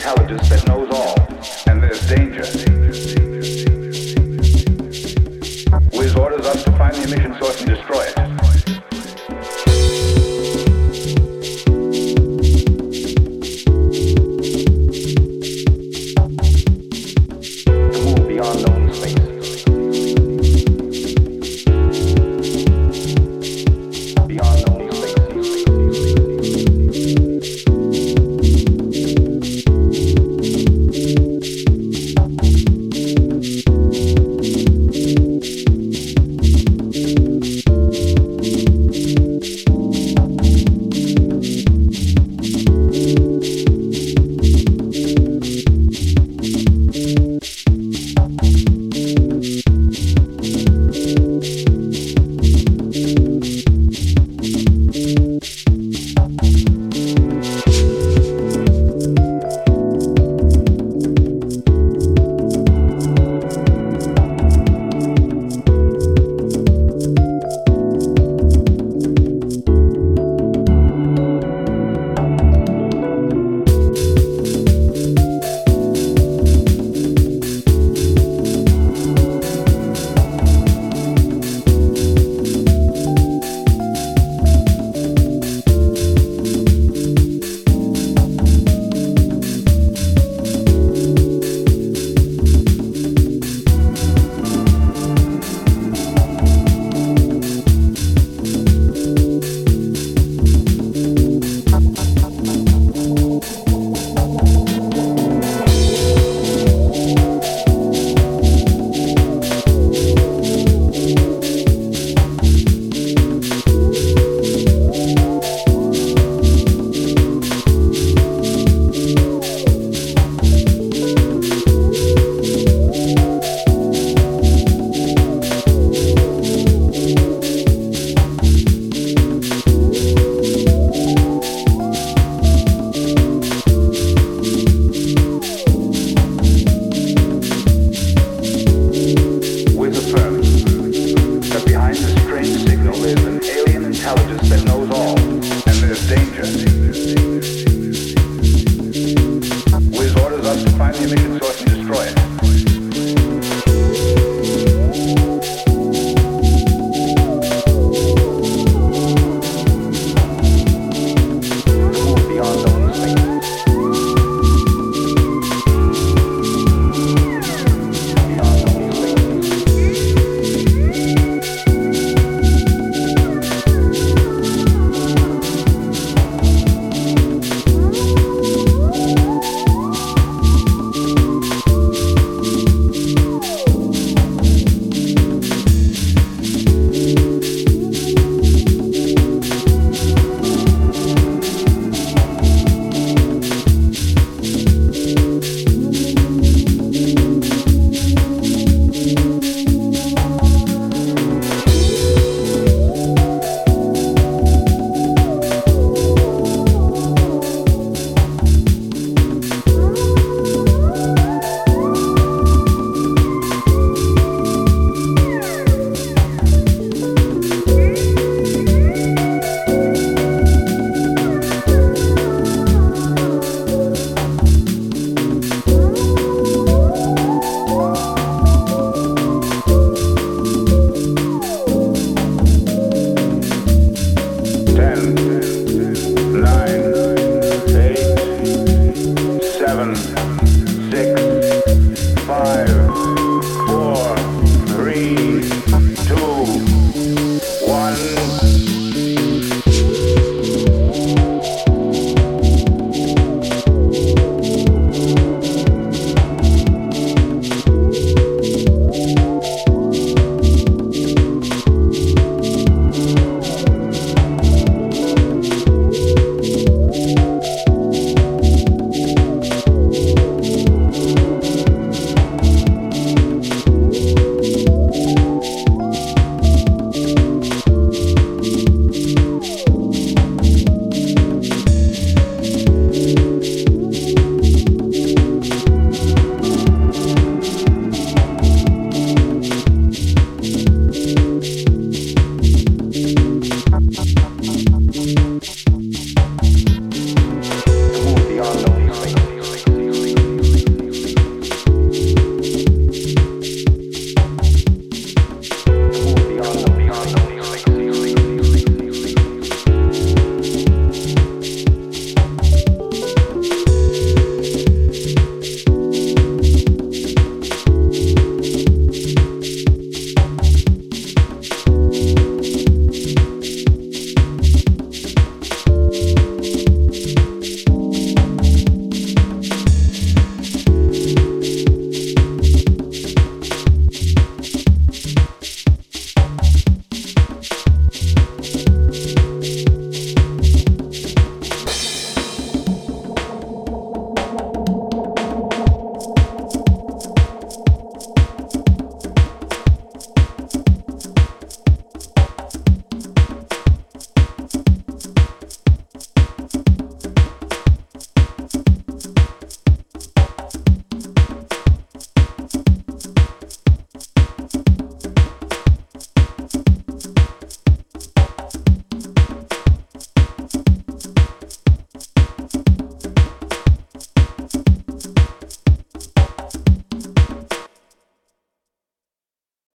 intelligence that knows all.